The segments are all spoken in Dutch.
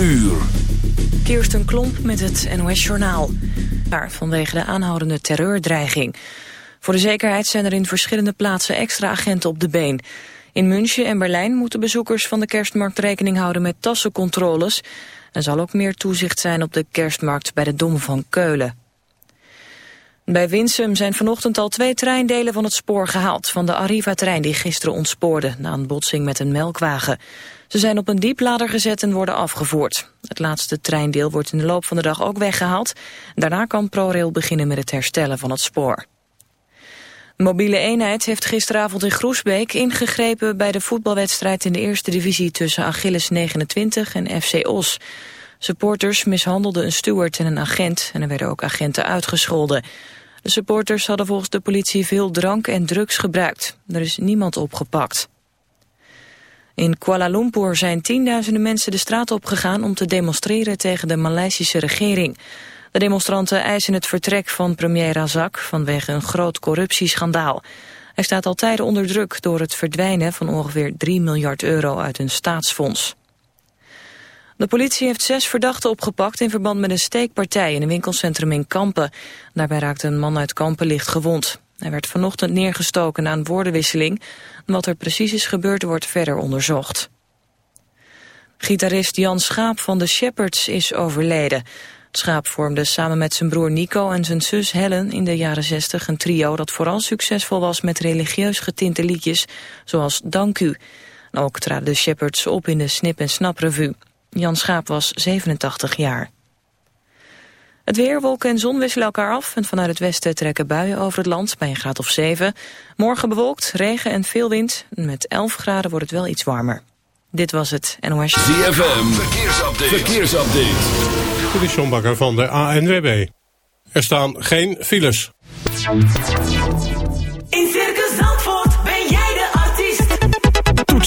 uur. Kirsten Klomp met het NOS-journaal. Vanwege de aanhoudende terreurdreiging. Voor de zekerheid zijn er in verschillende plaatsen extra agenten op de been. In München en Berlijn moeten bezoekers van de kerstmarkt rekening houden met tassencontroles. Er zal ook meer toezicht zijn op de kerstmarkt bij de Dom van Keulen. Bij Winsum zijn vanochtend al twee treindelen van het spoor gehaald... van de Arriva-trein die gisteren ontspoorde na een botsing met een melkwagen. Ze zijn op een dieplader gezet en worden afgevoerd. Het laatste treindeel wordt in de loop van de dag ook weggehaald. Daarna kan ProRail beginnen met het herstellen van het spoor. Mobiele eenheid heeft gisteravond in Groesbeek ingegrepen bij de voetbalwedstrijd in de eerste divisie tussen Achilles 29 en FC Os. Supporters mishandelden een steward en een agent en er werden ook agenten uitgescholden. De supporters hadden volgens de politie veel drank en drugs gebruikt. Er is niemand opgepakt. In Kuala Lumpur zijn tienduizenden mensen de straat opgegaan om te demonstreren tegen de Maleisische regering. De demonstranten eisen het vertrek van premier Razak vanwege een groot corruptieschandaal. Hij staat al tijden onder druk door het verdwijnen van ongeveer 3 miljard euro uit een staatsfonds. De politie heeft zes verdachten opgepakt in verband met een steekpartij in een winkelcentrum in Kampen. Daarbij raakte een man uit Kampen licht gewond. Hij werd vanochtend neergestoken een woordenwisseling. Wat er precies is gebeurd wordt verder onderzocht. Gitarist Jan Schaap van de Shepherds is overleden. Schaap vormde samen met zijn broer Nico en zijn zus Helen in de jaren 60 een trio dat vooral succesvol was met religieus getinte liedjes zoals Dank u. Ook traden de Shepherds op in de Snip en Snap revue. Jan Schaap was 87 jaar. Het weer, wolken en zon wisselen elkaar af... en vanuit het westen trekken buien over het land bij een graad of 7. Morgen bewolkt, regen en veel wind. Met 11 graden wordt het wel iets warmer. Dit was het NOS. ZFM, verkeersupdate. verkeersupdate. Dit is John Bakker van de ANWB. Er staan geen files.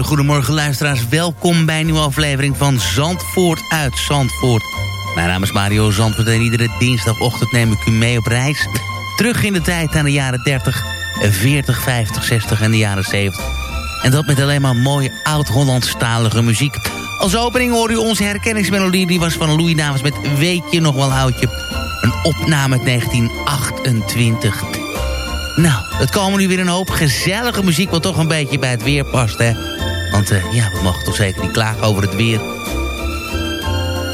Hele goede morgen luisteraars. Welkom bij een nieuwe aflevering van Zandvoort uit Zandvoort. Mijn naam is Mario Zandvoort en iedere dinsdagochtend neem ik u mee op reis. Terug in de tijd aan de jaren 30, 40, 50, 60 en de jaren 70. En dat met alleen maar mooie oud-Hollandstalige muziek. Als opening hoor u onze herkenningsmelodie. Die was van Louis Davis met Weet je nog wel oudje. Een opname uit 1928. Nou, het komen nu weer een hoop gezellige muziek... wat toch een beetje bij het weer past, hè. Want eh, ja, we mogen toch zeker niet klagen over het weer.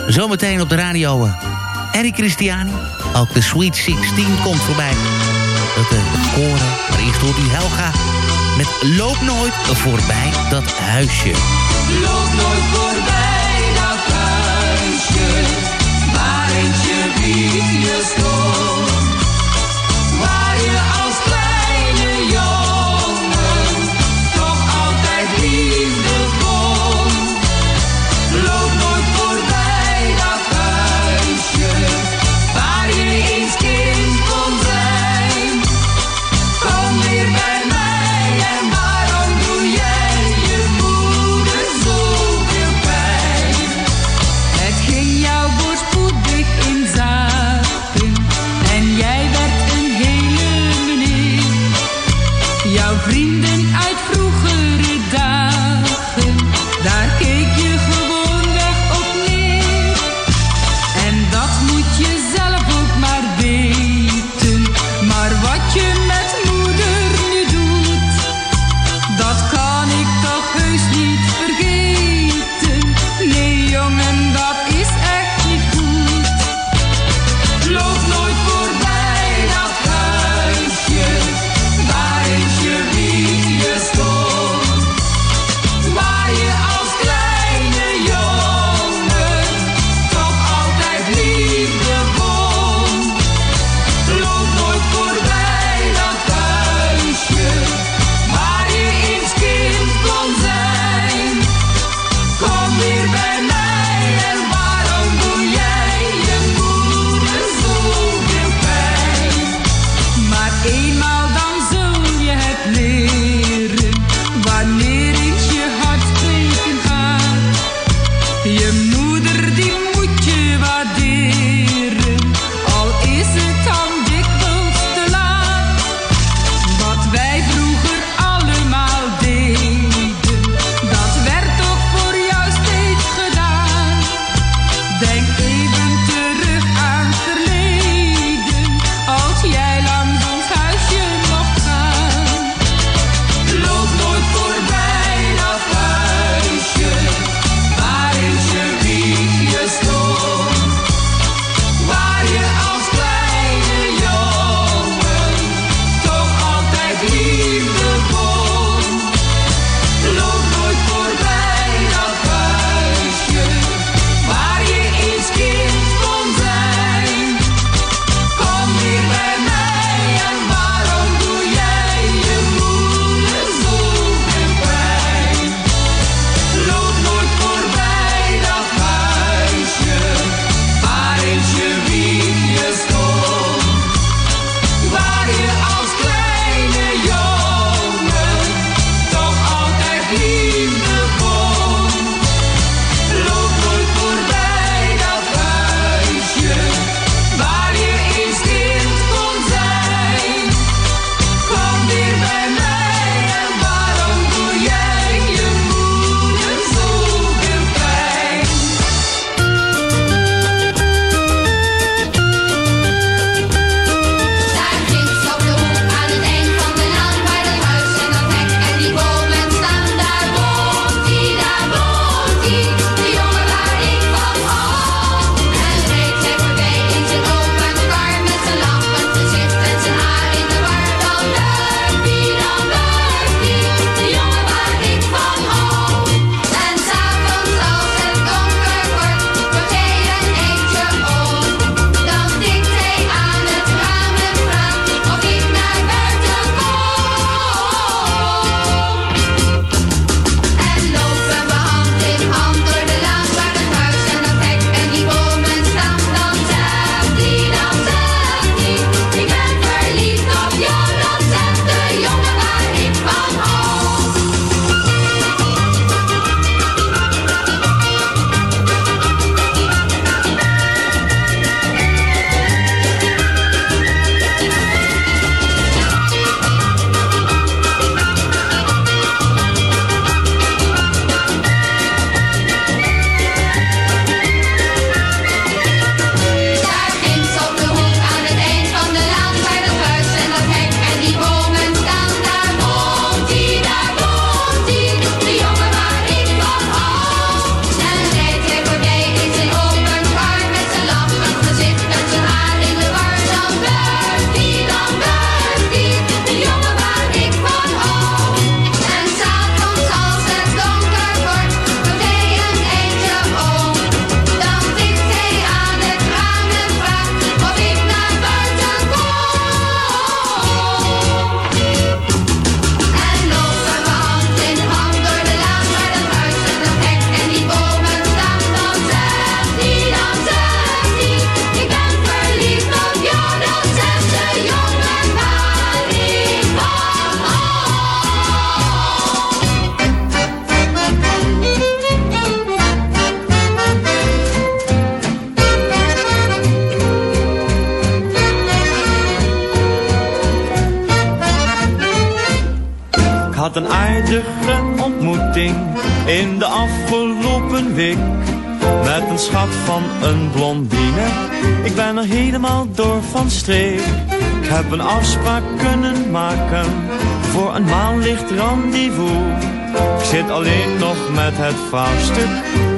Zometeen op de radio uh, Eric Christiani. Ook de Sweet 16 komt voorbij. Dat de koren. Maar eerst hoort u Helga met Loop nooit voorbij dat huisje. Loop nooit voorbij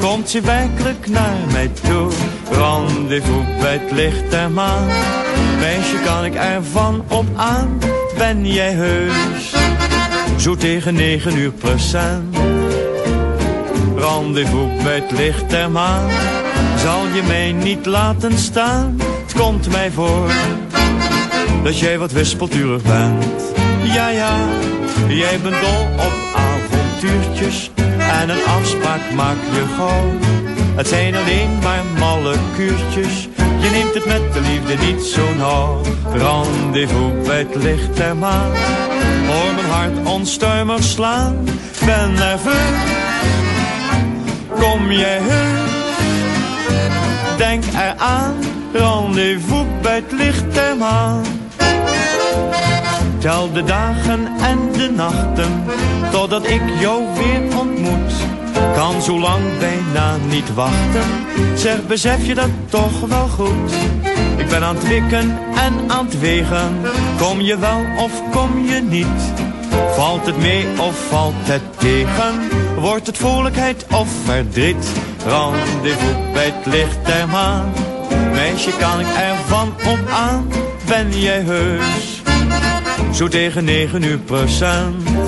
komt ze werkelijk naar mij toe? Rendezvous bij het licht der maan, meisje kan ik ervan op aan, ben jij heus? Zo tegen negen uur procent. Rendezvous bij het licht der maan, zal je mij niet laten staan? Het komt mij voor, dat jij wat wispelturig bent. Ja, ja, jij bent dol op avontuurtjes en een afspraak maak je gauw. Het zijn alleen maar malle kuurtjes, je neemt het met de liefde niet zo nauw. Rendezvous bij het licht der maan, hoor mijn hart onstuimig slaan. Ben nerveus, kom jij heus, denk eraan. Rendezvous bij het licht der maan. Tel de dagen en de nachten, totdat ik jou weer ontmoet. Kan zo lang bijna niet wachten, zeg besef je dat toch wel goed. Ik ben aan het wikken en aan het wegen, kom je wel of kom je niet. Valt het mee of valt het tegen, wordt het vrolijkheid of verdriet. Rendezvous bij het licht der maan, meisje kan ik ervan op aan, ben jij heus zo tegen negen uur procent.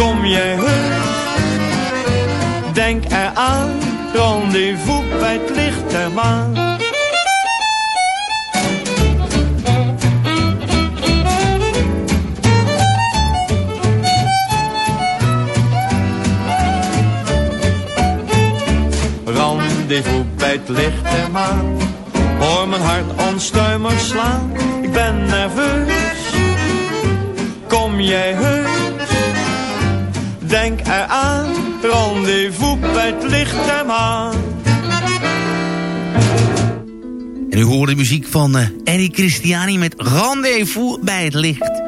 Kom jij heus, denk eraan, rendezvous bij het licht der maan. Rendezvous bij het licht der maan Hoor mijn hart onstuimig slaan, ik ben nerveus. Kom jij heus, denk eraan, rendezvous bij het licht der maan. En u hoort de muziek van uh, Christiani met Rendezvous bij het licht.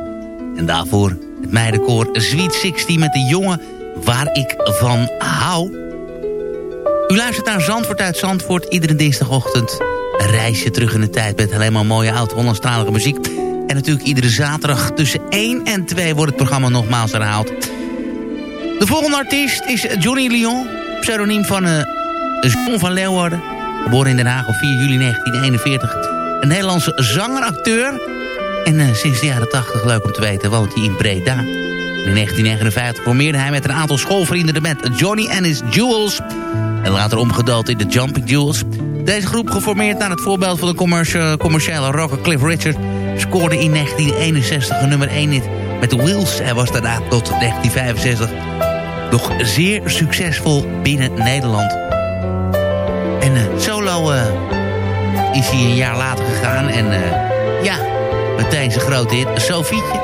En daarvoor het meidenkoor Sweet 16 met de jongen waar ik van hou. U luistert naar Zandvoort uit Zandvoort iedere dinsdagochtend reisje terug in de tijd... met alleen maar mooie oud-Hollandstalige muziek. En natuurlijk iedere zaterdag tussen 1 en 2 wordt het programma nogmaals herhaald. De volgende artiest is Johnny Lyon, pseudoniem van uh, John van Leeuwarden. Geboren in Den Haag op 4 juli 1941. Een Nederlandse zanger-acteur. En uh, sinds de jaren 80, leuk om te weten, woont hij in Breda. In 1959 formeerde hij met een aantal schoolvrienden de band Johnny and His Jewels... En later omgedoopt in de Jumping Jewels. Deze groep, geformeerd naar het voorbeeld van de commerciële, commerciële rocker Cliff Richard... scoorde in 1961 een nummer 1 hit met The Wheels... en was daarna tot 1965 nog zeer succesvol binnen Nederland. En uh, solo uh, is hij een jaar later gegaan en uh, ja, meteen zijn grote hit, Sofietje.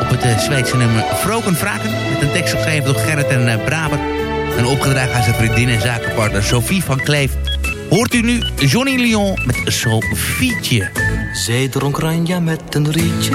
Op het Zweedse nummer Vroken Vraken, met een tekst geschreven door Gerrit en Braber... En opgedragen aan zijn vriendin en zakenpartner Sophie van Kleef. Hoort u nu Johnny Lyon met Sofietje. Zij dronk met een rietje,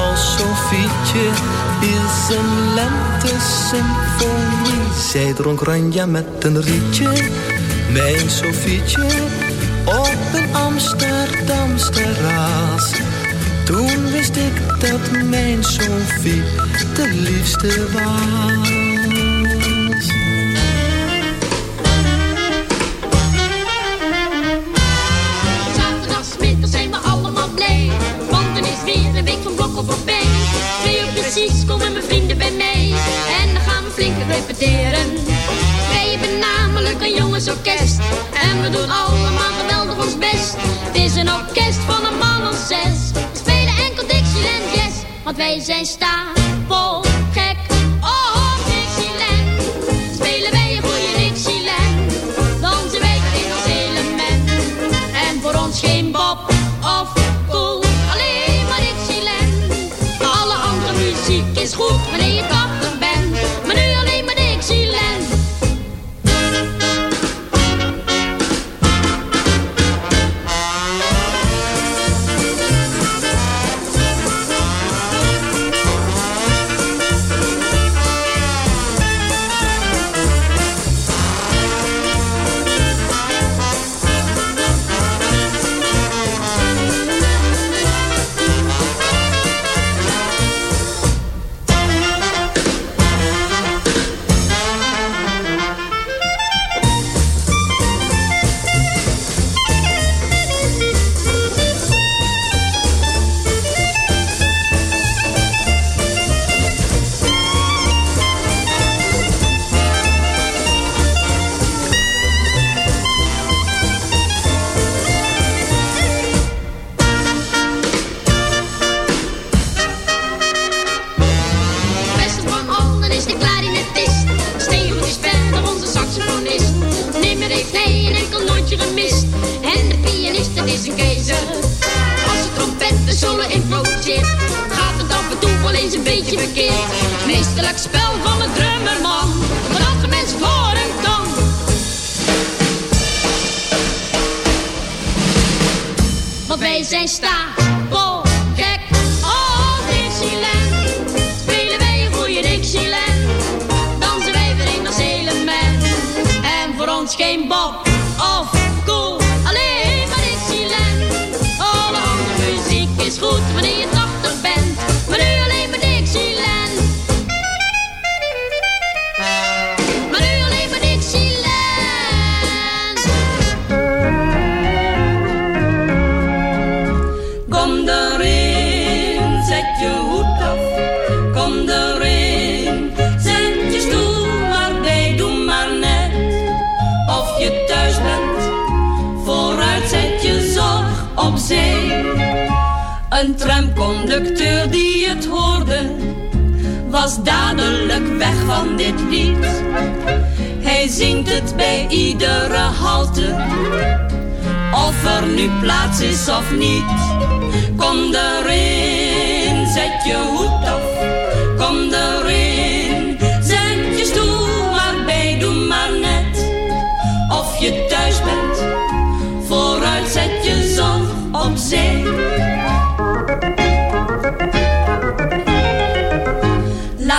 Sofietje is een lente-symfonie. Zij dronk ranja met een rietje, mijn Sofietje, op een Amsterdams terras. Toen wist ik dat mijn Sofie de liefste was. Precies komen mijn vrienden bij mij en dan gaan we flink repeteren. Wij hebben namelijk een jongensorkest en we doen allemaal geweldig ons best. Het is een orkest van een man of zes, we spelen enkel Dixieland Jazz, want wij zijn stapel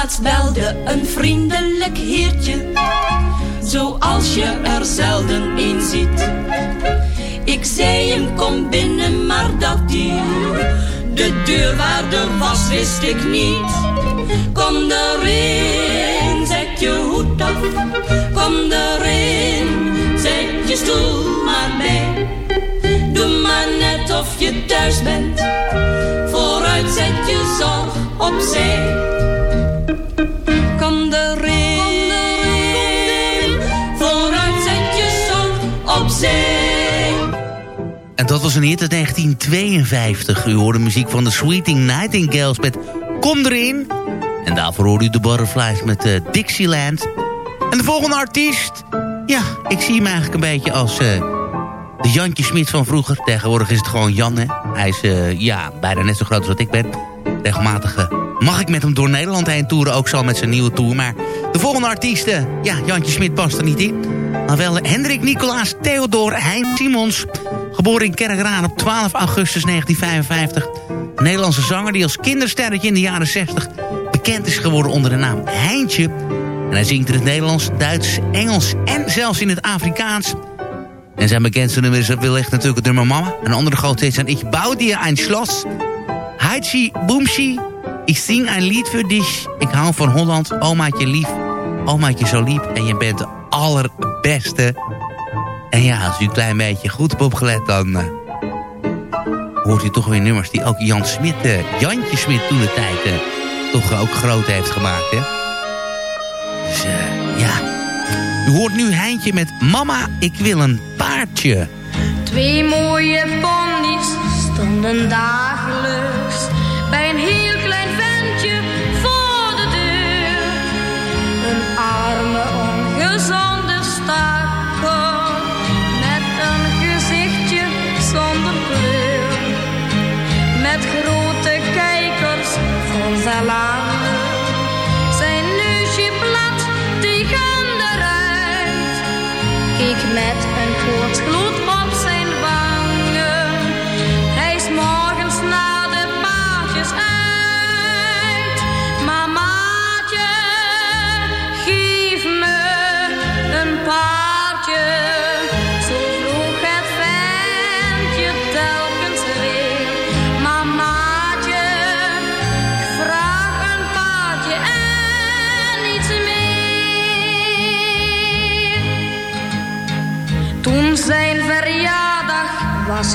Laatst een vriendelijk heertje, zoals je er zelden in ziet. Ik zei hem kom binnen, maar dat die de deurwaarder was, wist ik niet. Kom erin, zet je hoed af, kom erin, zet je stoel maar bij. Doe maar net of je thuis bent, vooruit zet je zorg opzij. En dat was een hit uit 1952. U hoorde muziek van de Sweeting Nightingales met Kom erin. En daarvoor hoorde u de Butterflies met uh, Dixieland. En de volgende artiest... Ja, ik zie hem eigenlijk een beetje als... Uh, de Jantje Smit van vroeger. Tegenwoordig is het gewoon Jan, hè. Hij is, uh, ja, bijna net zo groot als wat ik ben. Regelmatig mag ik met hem door Nederland heen toeren. Ook zal met zijn nieuwe tour. Maar de volgende artiest, ja, Jantje Smit past er niet in. Maar wel Hendrik Nicolaas Theodor Hein Simons... Geboren in Kerkraan op 12 augustus 1955. Een Nederlandse zanger die als kindersterretje in de jaren 60 bekend is geworden onder de naam Heintje. En hij zingt in het Nederlands, Duits, Engels en zelfs in het Afrikaans. En zijn bekendste nummer is wellicht natuurlijk het nummer Mama. Een andere grote hit zijn Ik bouw dir ein Schloss. Heitje Boomshi. Ik zing een lied voor dich. Ik hou van Holland. Omaatje lief. Omaatje zo lief. En je bent de allerbeste. En ja, als u een klein beetje goed hebt opgelet, dan uh, hoort u toch weer nummers die ook Jan Smit, uh, Jantje Smit toen de tijd uh, toch ook groot heeft gemaakt. Hè? Dus ja, u hoort nu Heintje met Mama, ik wil een paardje. Twee mooie ponies stonden dagelijks bij een heel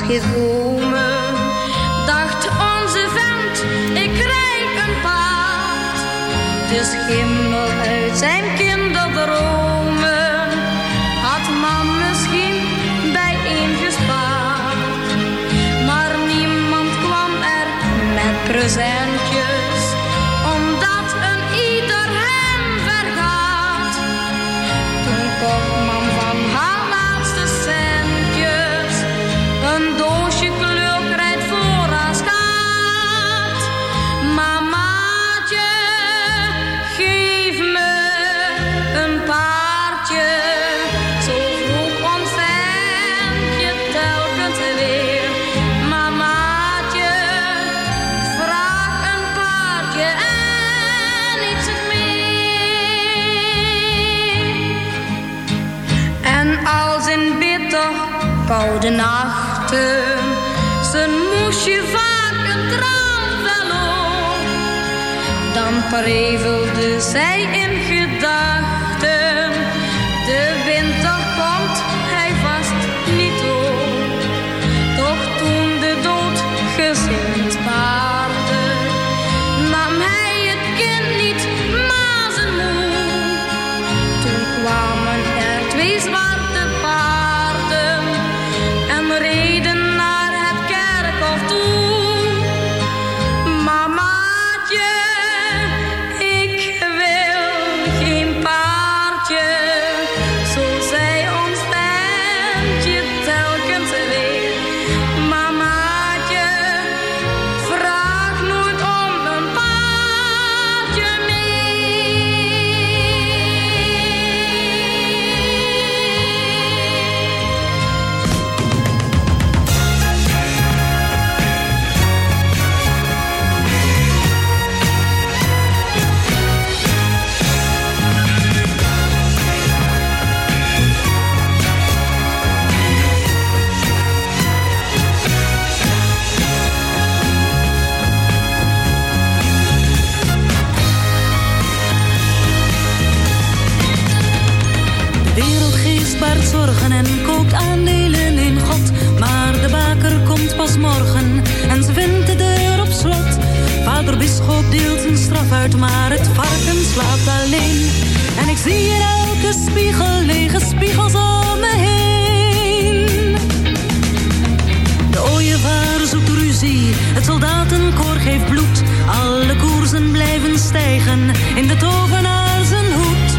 was gekomen, koude nachten zijn moesje vaak een traan verloor, dan prevelde zij in gedachten. Maar het varken slaapt alleen. En ik zie in elke spiegel lege spiegels om me heen. De ooievaar zoekt ruzie, het soldatenkoor geeft bloed. Alle koersen blijven stijgen in de tovenaar zijn hoed.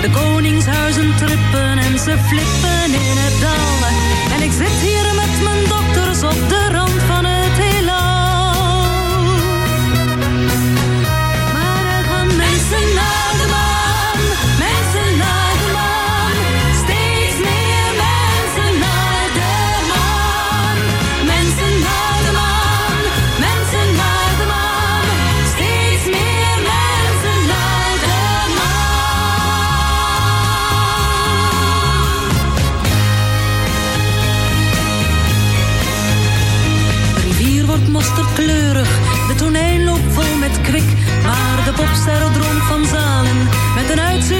De koningshuizen trippen en ze flippen in het dal. En ik zit hier met mijn dokters op de de popster van zalen, met een uitzicht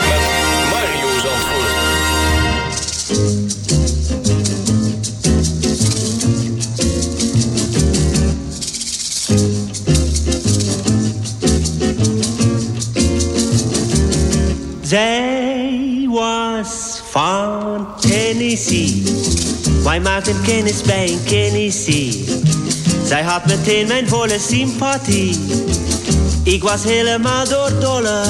Zij was van Tennessee. Wij maakten kennis bij een Tennessee. Zij had meteen mijn volle sympathie. Ik was helemaal doordolle.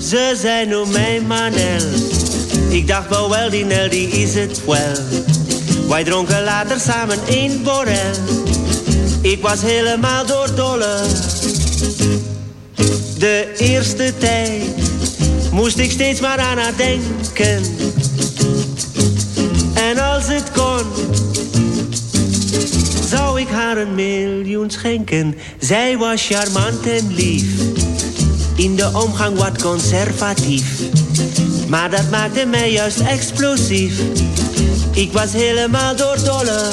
Ze zei noem mij Manel. Ik dacht wel wel, die Nel die is het wel. Wij dronken later samen een borrel. Ik was helemaal doordolle. De eerste tijd moest ik steeds maar aan haar denken. En als het kon, zou ik haar een miljoen schenken. Zij was charmant en lief, in de omgang wat conservatief. Maar dat maakte mij juist explosief. Ik was helemaal doordolle.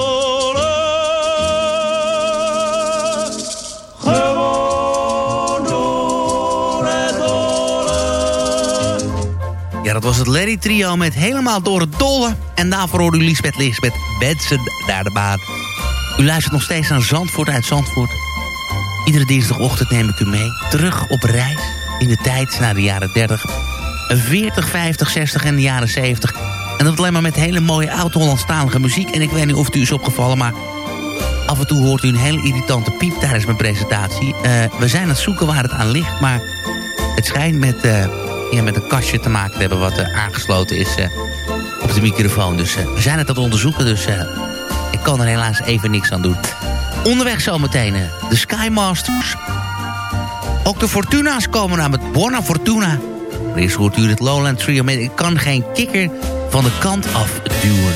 Dat was het Larry Trio met helemaal door het dolle. En daarvoor hoorde u Lisbeth Lisbeth Benson naar de baan. U luistert nog steeds naar Zandvoort uit Zandvoort. Iedere dinsdagochtend neem ik u mee. Terug op reis in de tijd naar de jaren 30, 40, 50, 60 en de jaren 70. En dat alleen maar met hele mooie oud-Hollandstalige muziek. En ik weet niet of het u is opgevallen, maar af en toe hoort u een hele irritante piep tijdens mijn presentatie. Eh, we zijn aan het zoeken waar het aan ligt, maar het schijnt met, eh, ja, met een kastje te maken hebben wat eh, aangesloten is eh, op de microfoon. Dus eh, we zijn het aan het onderzoeken, dus ik kan er helaas even niks aan doen. Onderweg zometeen de Skymasters. Ook de Fortuna's komen aan met Buona Fortuna. Maar eerst hoort u het Lowland Trio met Ik kan geen kikker van de kant af duwen.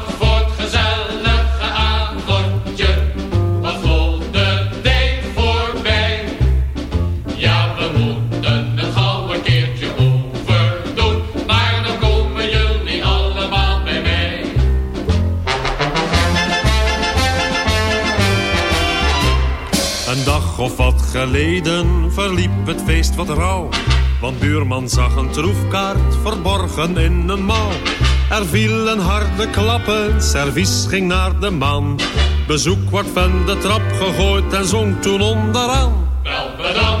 geleden verliep het feest wat rauw. Want buurman zag een troefkaart verborgen in een mouw. Er vielen harde klappen, servies ging naar de man. Bezoek wordt van de trap gegooid en zong toen onderaan. Wel bedankt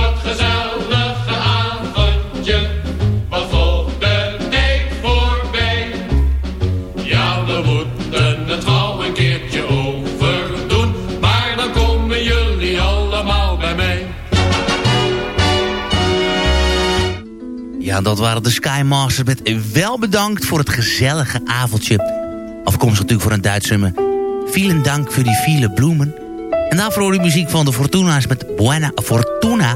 Ja, dat waren de Skymasters met wel bedankt voor het gezellige avondje. Afkomstig natuurlijk voor een Duitse nummer. Vielen dank voor die viele bloemen. En daarvoor hoor je muziek van de Fortuna's met Buena Fortuna.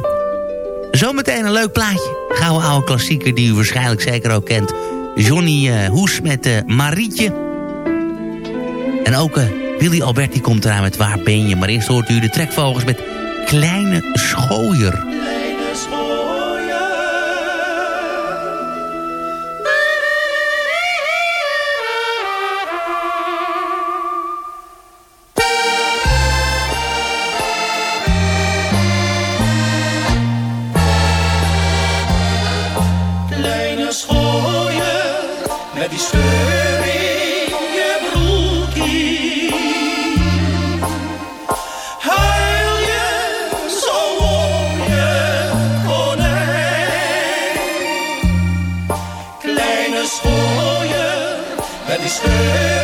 Zometeen een leuk plaatje. Gouden oude klassieker die u waarschijnlijk zeker ook kent. Johnny eh, Hoes met eh, Marietje. En ook eh, Willy Alberti komt eraan met Waar ben je? Maar eerst hoort u de trekvogels met Kleine Schooier. Die scheur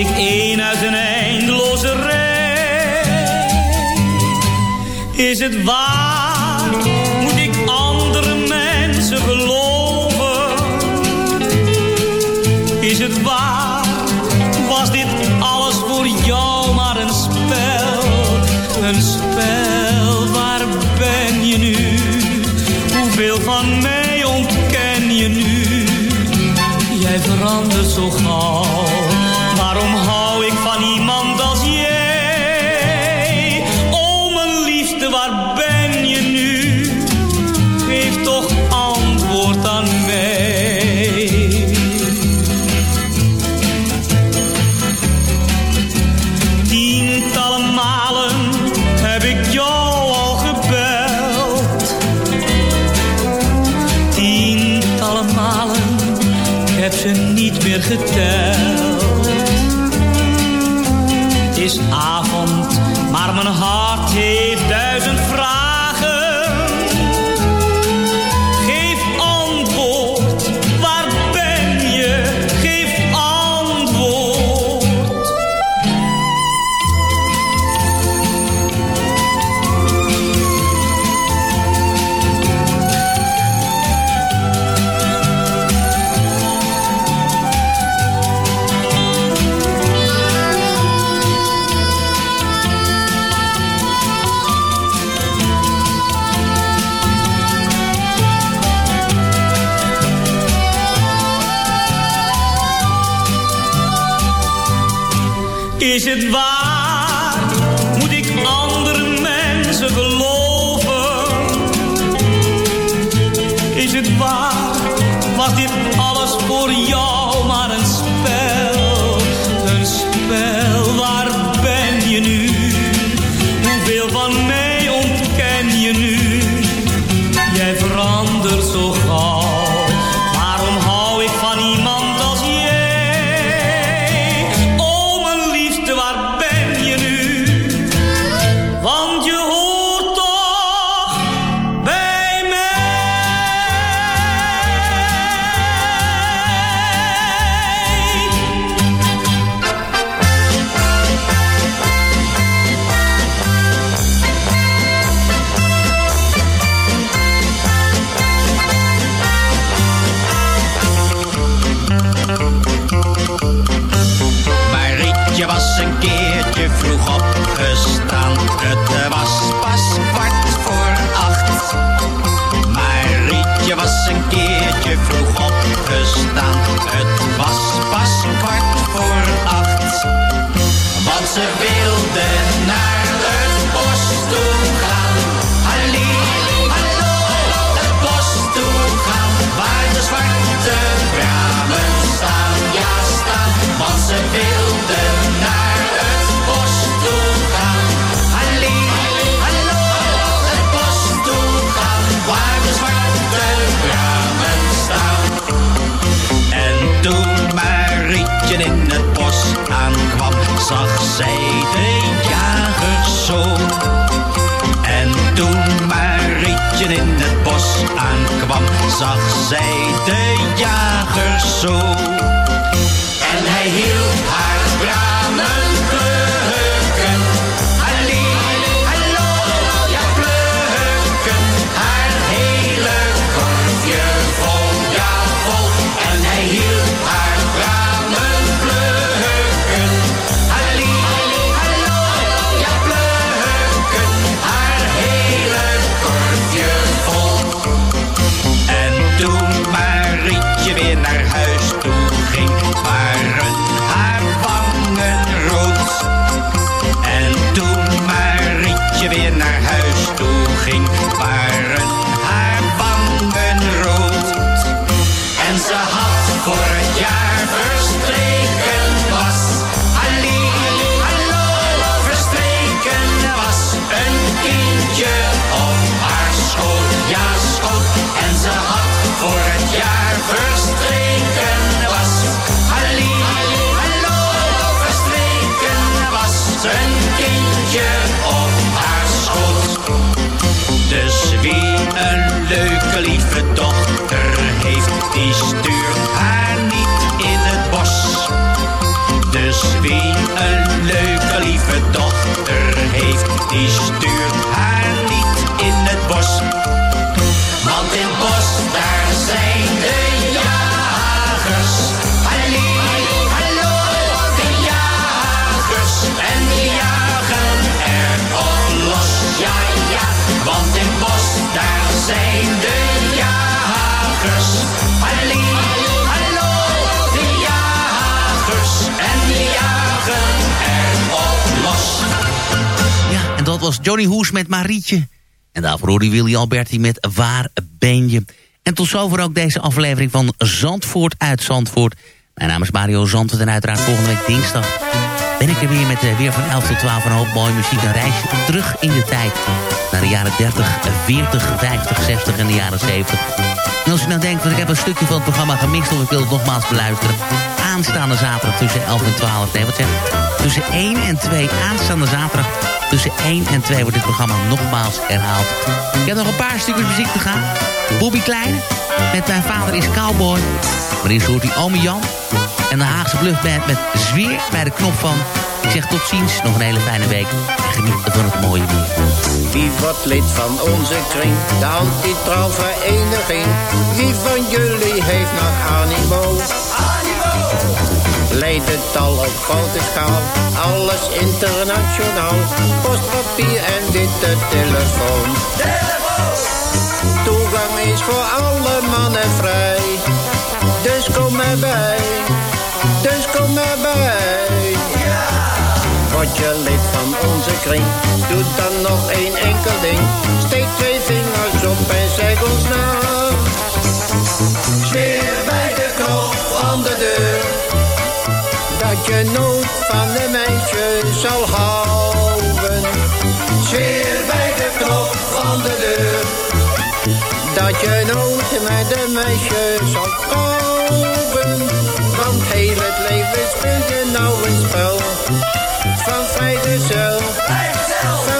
ik één uit een eindeloze rij? Is het waar? Is zag zij de jagers zo. En hij hield lieve dochter heeft, die stuurt haar niet in het bos. Dus wie een leuke lieve dochter heeft, die stuurt Johnny Hoes met Marietje. En daarvoor hoorde Willy Alberti met Waar ben je? En tot zover ook deze aflevering van Zandvoort uit Zandvoort. Mijn naam is Mario Zandvoort en uiteraard volgende week dinsdag... ben ik er weer met eh, weer van 11 tot 12 een hoop mooie muziek. Een reisje terug in de tijd. Naar de jaren 30, 40, 50, 60 en de jaren 70. En als je nou denkt, van ik heb een stukje van het programma gemist... of ik wil het nogmaals beluisteren... aanstaande zaterdag tussen 11 en 12... nee, wat zeg? Tussen 1 en 2 aanstaande zaterdag... Tussen 1 en 2 wordt dit programma nogmaals herhaald. Ik heb nog een paar stukjes muziek te gaan. Bobby Kleine met Mijn Vader is Cowboy. Maar eerst hoort hij Ome Jan en de Haagse Bluffband met Zweer bij de knop van. Ik zeg tot ziens, nog een hele fijne week. En geniet van het mooie weer. Wie wordt lid van onze kring, de anti-trouwvereniging? Wie van jullie heeft nog animo? levend al op grote schaal. Alles internationaal, postpapier en witte telefoon. Telefoon! Toegang is voor alle mannen vrij, dus kom erbij, dus kom erbij. Ja! Word je lid van onze kring, doe dan nog één enkel ding. Steek twee vingers op en zeg ons nou. na. je nood van de meisje zal houden. Zeer bij de knop van de deur, dat je nooit met de meisje zal komen. Want heel het leven speelt je nou een spel, van vrijgezel, zelf.